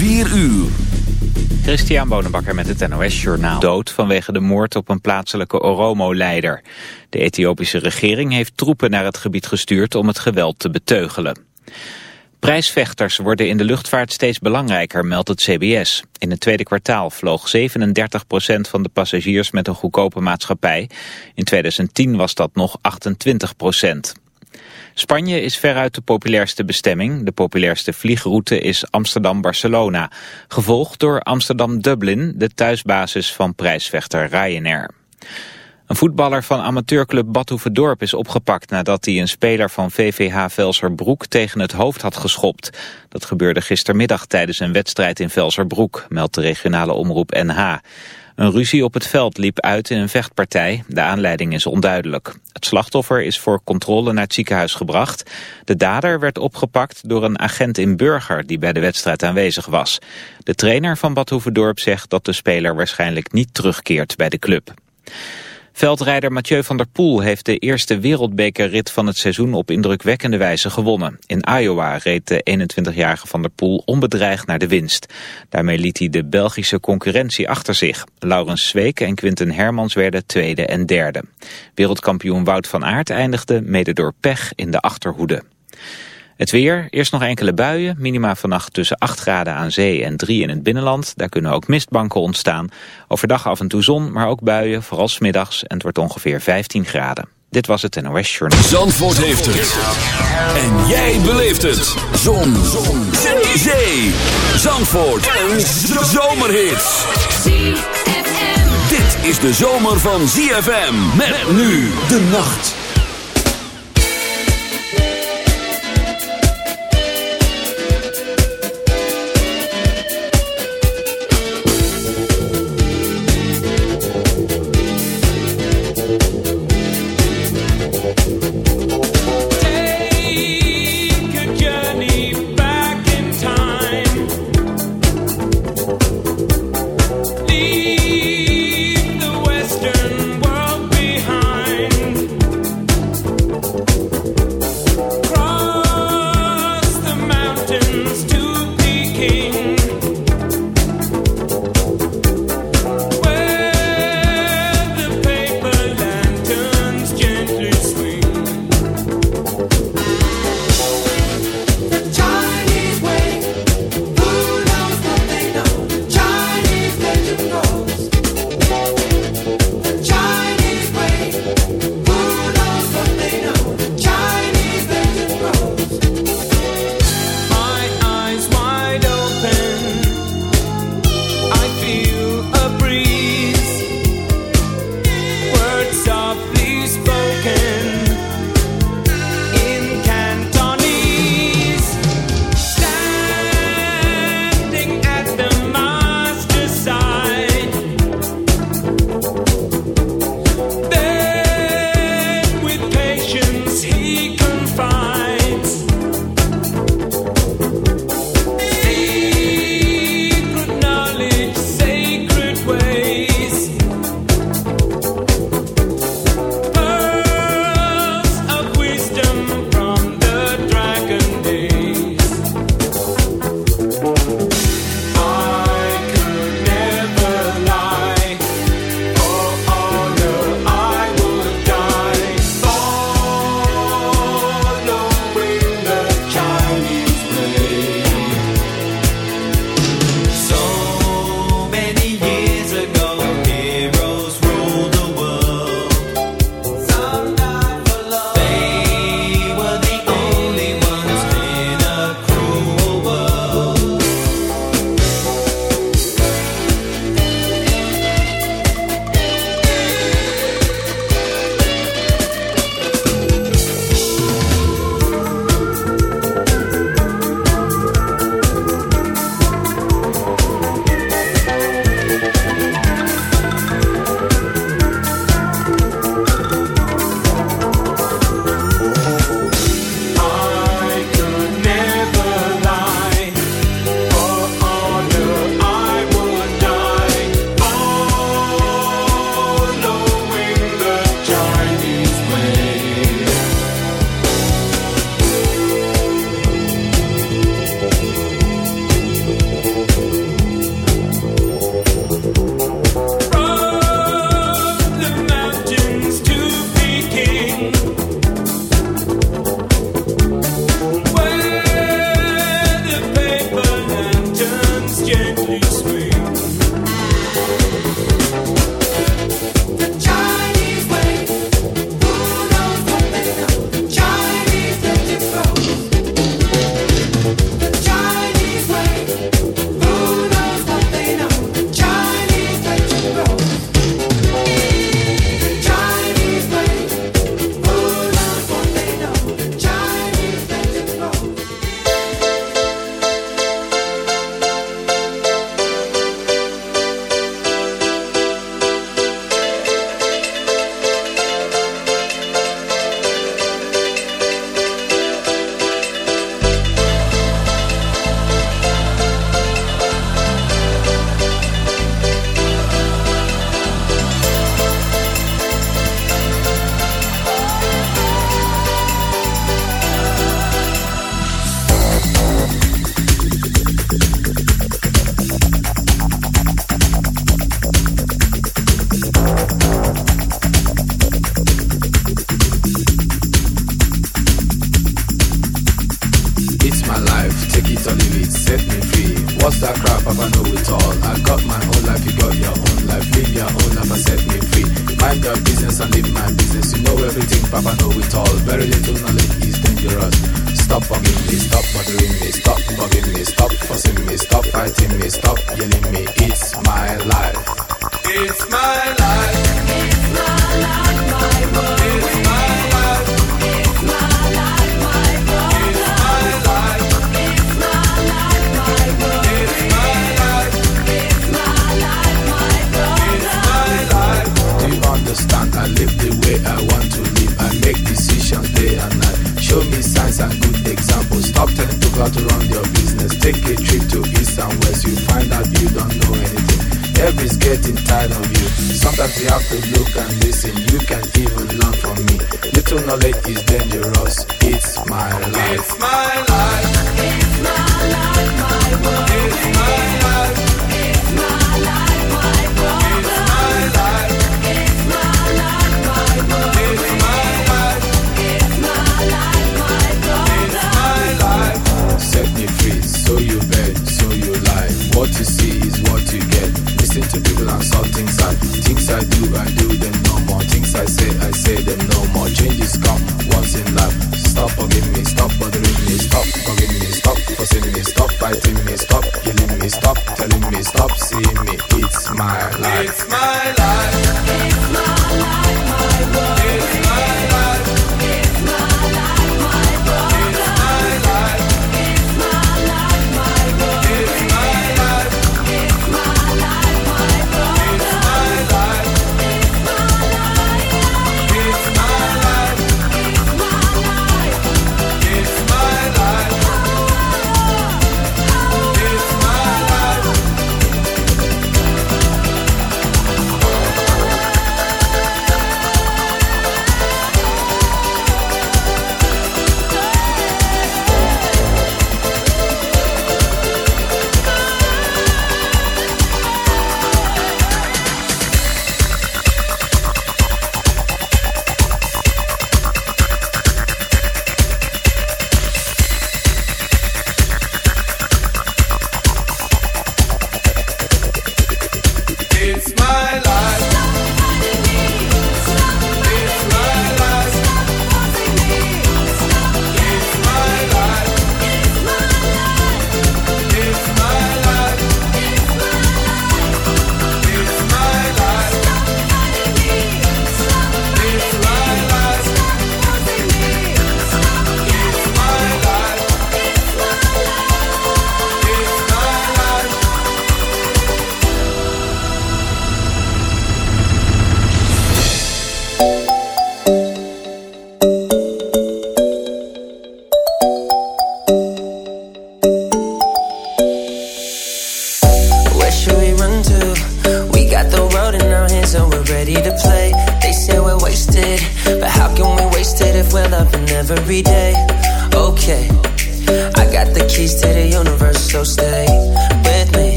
4 uur. Christian Bonenbakker met het NOS Journaal. Dood vanwege de moord op een plaatselijke Oromo-leider. De Ethiopische regering heeft troepen naar het gebied gestuurd om het geweld te beteugelen. Prijsvechters worden in de luchtvaart steeds belangrijker, meldt het CBS. In het tweede kwartaal vloog 37% van de passagiers met een goedkope maatschappij. In 2010 was dat nog 28 Spanje is veruit de populairste bestemming. De populairste vliegroute is Amsterdam-Barcelona. Gevolgd door Amsterdam-Dublin, de thuisbasis van prijsvechter Ryanair. Een voetballer van amateurclub Badhoevedorp is opgepakt nadat hij een speler van VVH Velserbroek tegen het hoofd had geschopt. Dat gebeurde gistermiddag tijdens een wedstrijd in Velserbroek, meldt de regionale omroep NH. Een ruzie op het veld liep uit in een vechtpartij. De aanleiding is onduidelijk. Het slachtoffer is voor controle naar het ziekenhuis gebracht. De dader werd opgepakt door een agent in Burger die bij de wedstrijd aanwezig was. De trainer van Bad zegt dat de speler waarschijnlijk niet terugkeert bij de club. Veldrijder Mathieu van der Poel heeft de eerste wereldbekerrit van het seizoen op indrukwekkende wijze gewonnen. In Iowa reed de 21-jarige van der Poel onbedreigd naar de winst. Daarmee liet hij de Belgische concurrentie achter zich. Laurens Zweek en Quinten Hermans werden tweede en derde. Wereldkampioen Wout van Aert eindigde mede door pech in de achterhoede. Het weer, eerst nog enkele buien, minima vannacht tussen 8 graden aan zee en 3 in het binnenland. Daar kunnen ook mistbanken ontstaan. Overdag af en toe zon, maar ook buien, vooral smiddags en het wordt ongeveer 15 graden. Dit was het NOS Journal. Zandvoort heeft het. En jij beleeft het. Zon. zon. Zee. Zandvoort. Een zomerhit. Dit is de zomer van ZFM. Met nu de nacht.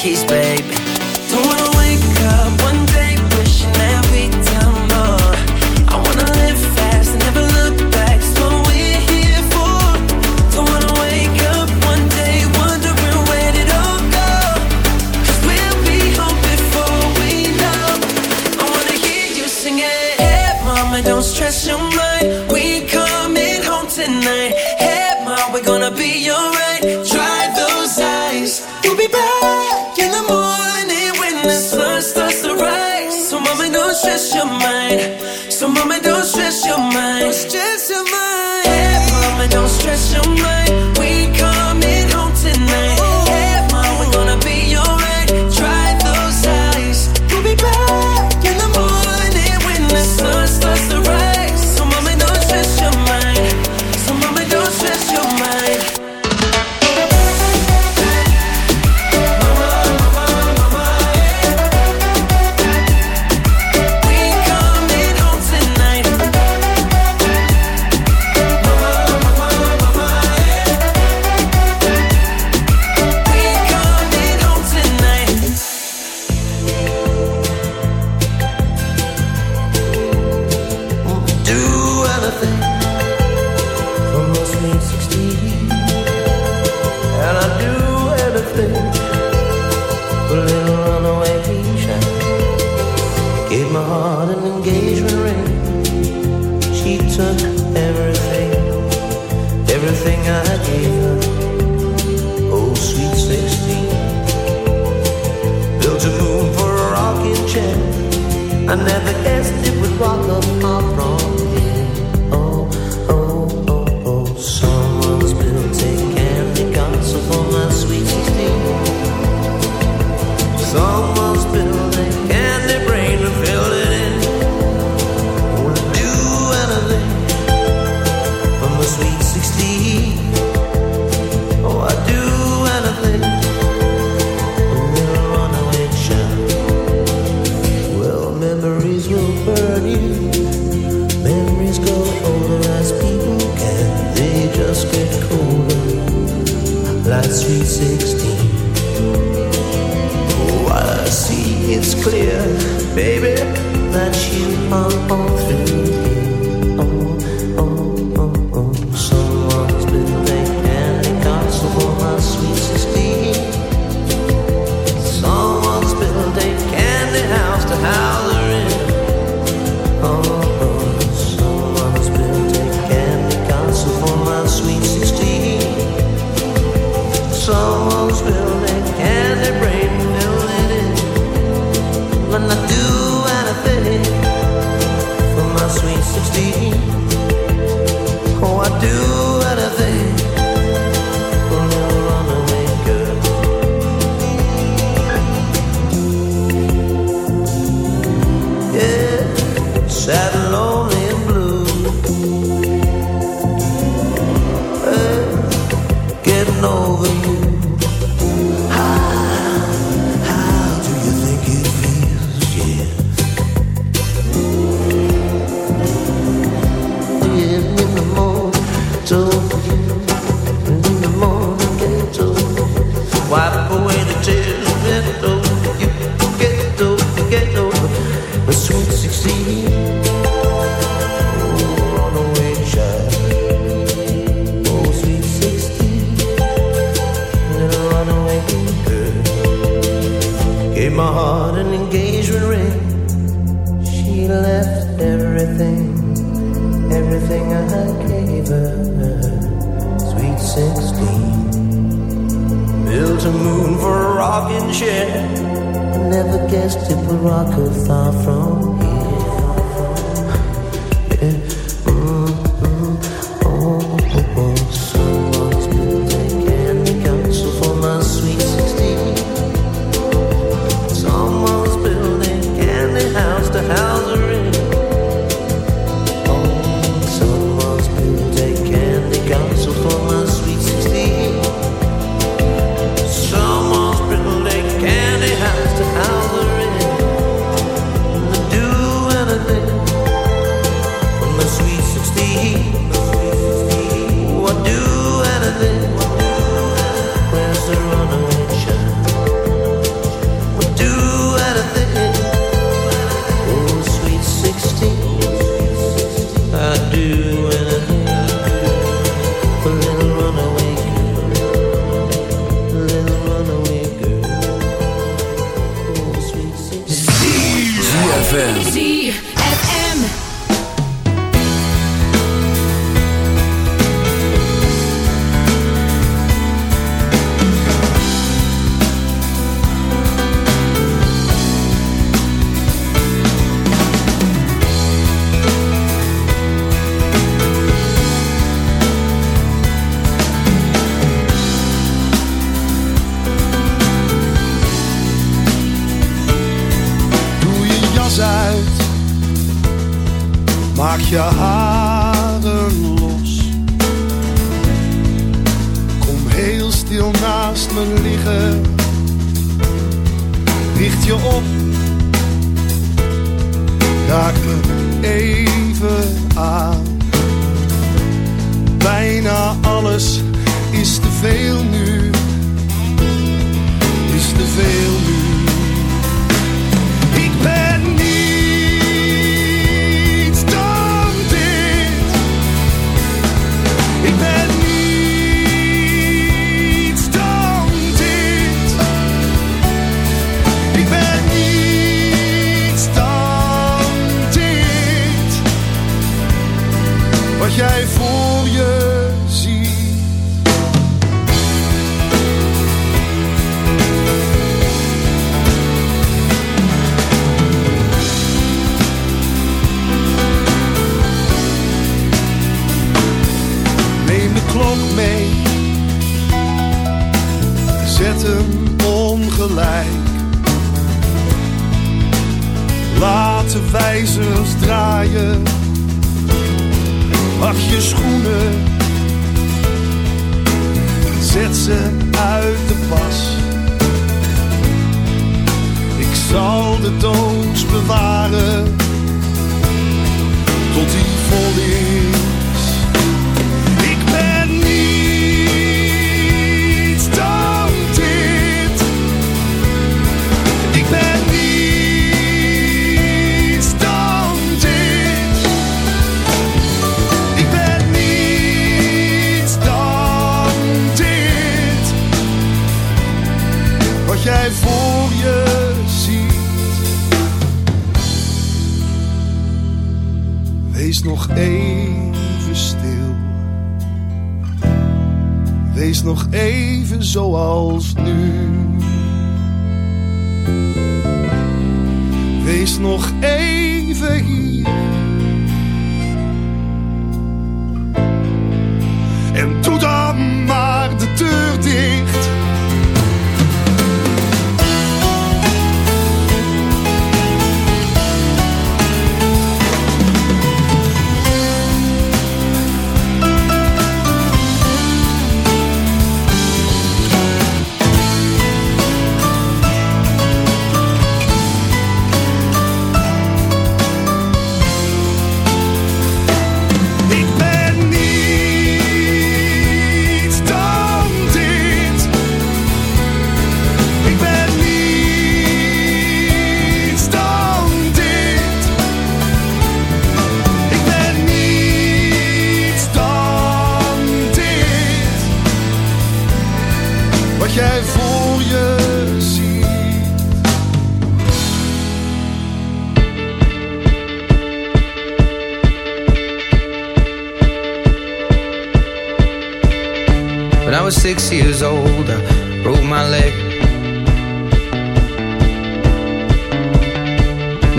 keys, baby. I never guessed it would walk up my. baby, that you are all through. Zoals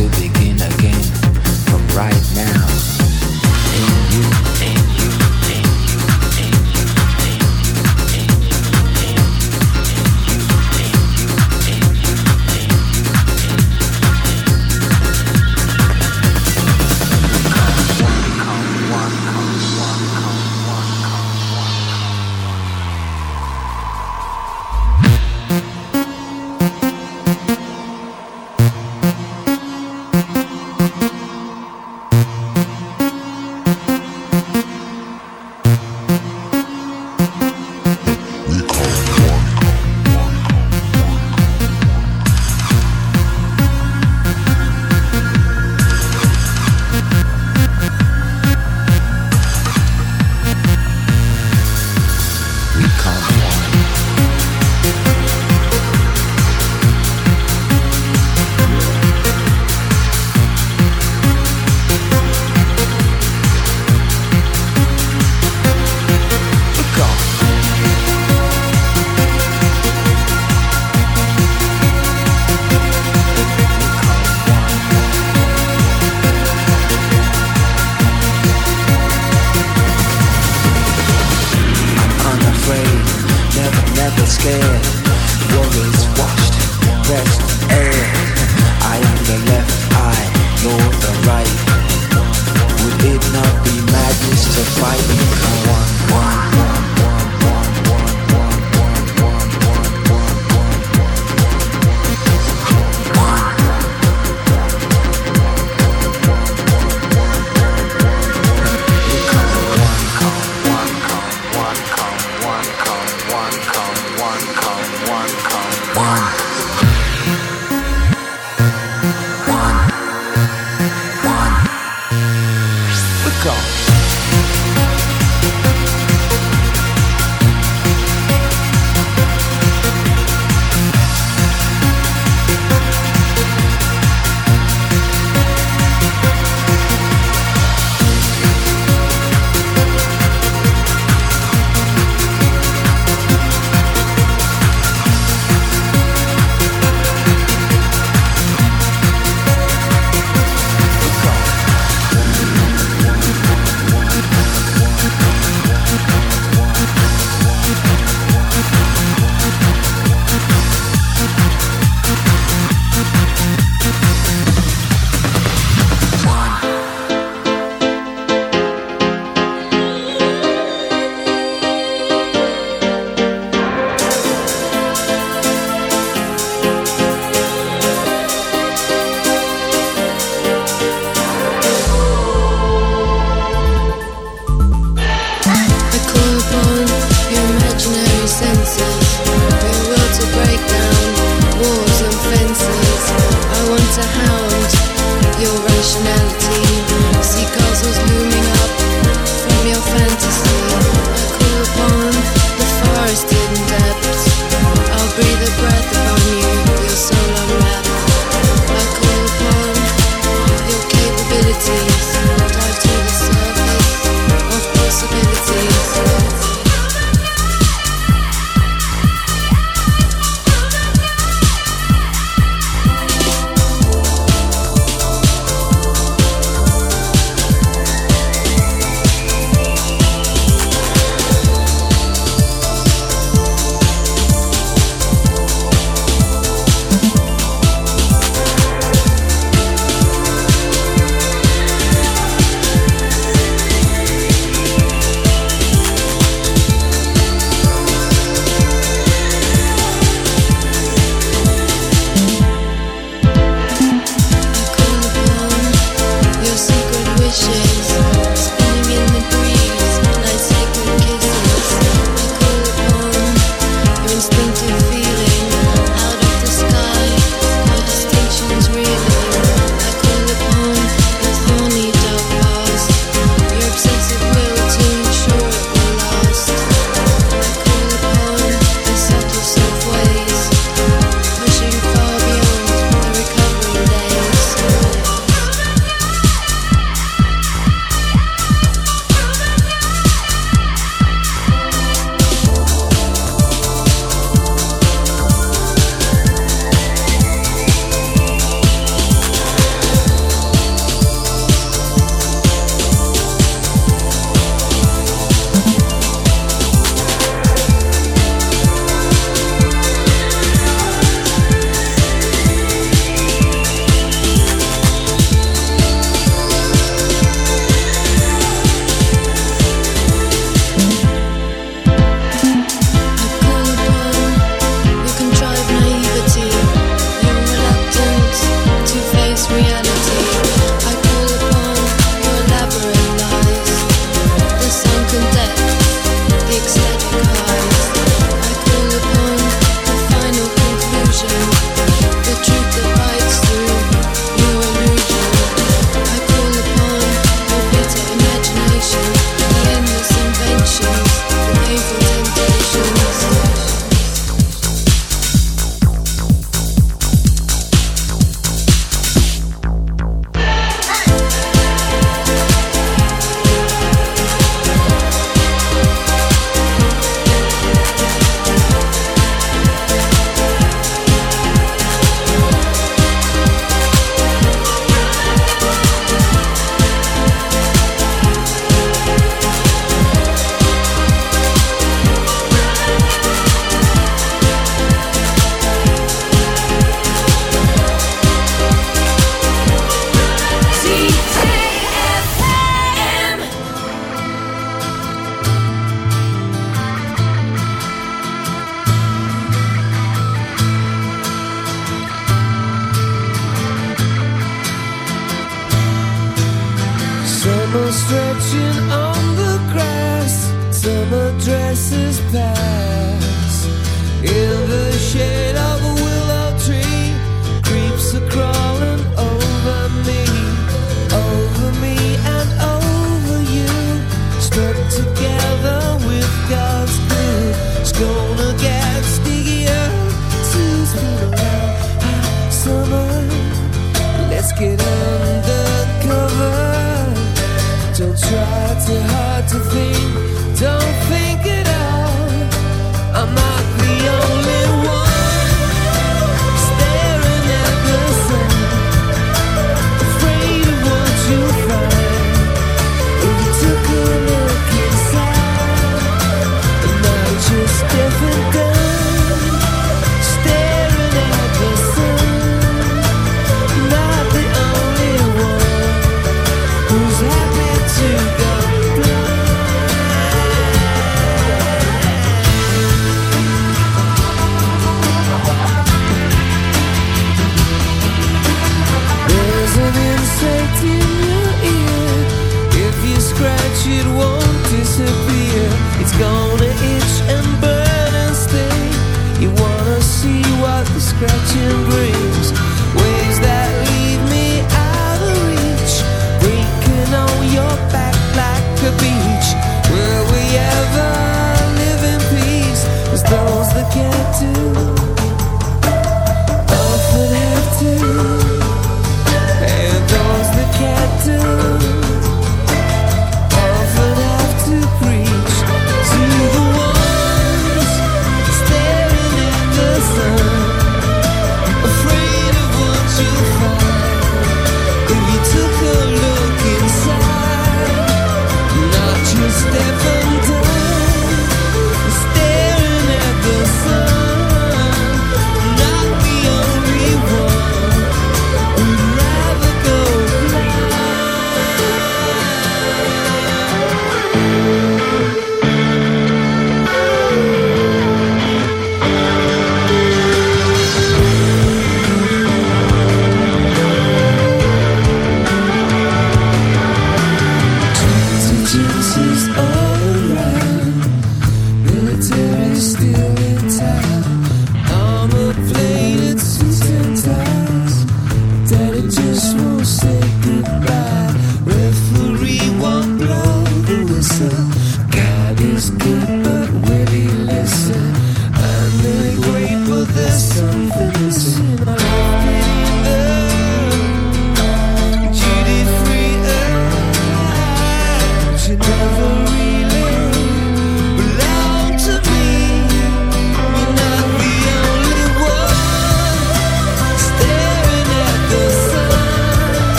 to begin again from right now.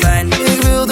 fijn. Ik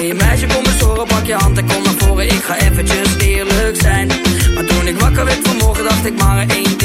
meisje, kom eens horen, pak je hand en kom naar voren. Ik ga eventjes eerlijk zijn. Maar toen ik wakker werd vanmorgen, dacht ik maar één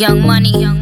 Young money, young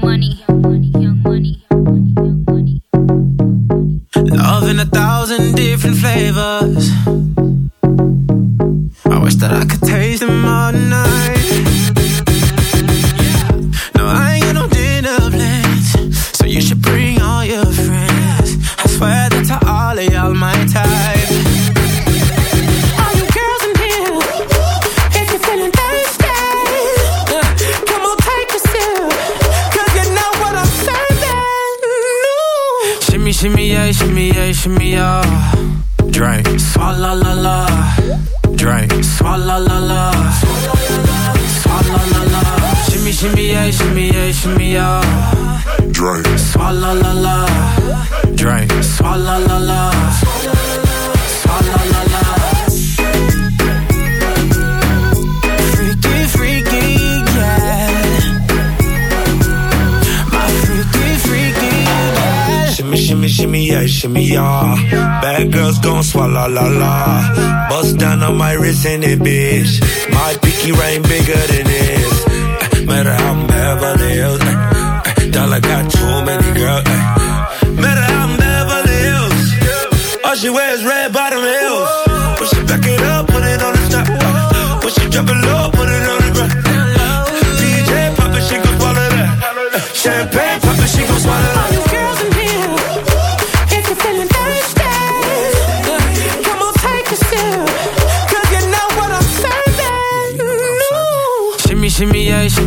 on my it, bitch. My pinky ring bigger than this. Eh, Matter how I'm Beverly Hills. eh, eh, Dollar got too many girls. Matter how I'm Beverly Hills. All she wears red bottom heels. When she back it up, put it on the top. eh. When she drop it low, put it on the ground. DJ pop it, she gon' swallow that. Champagne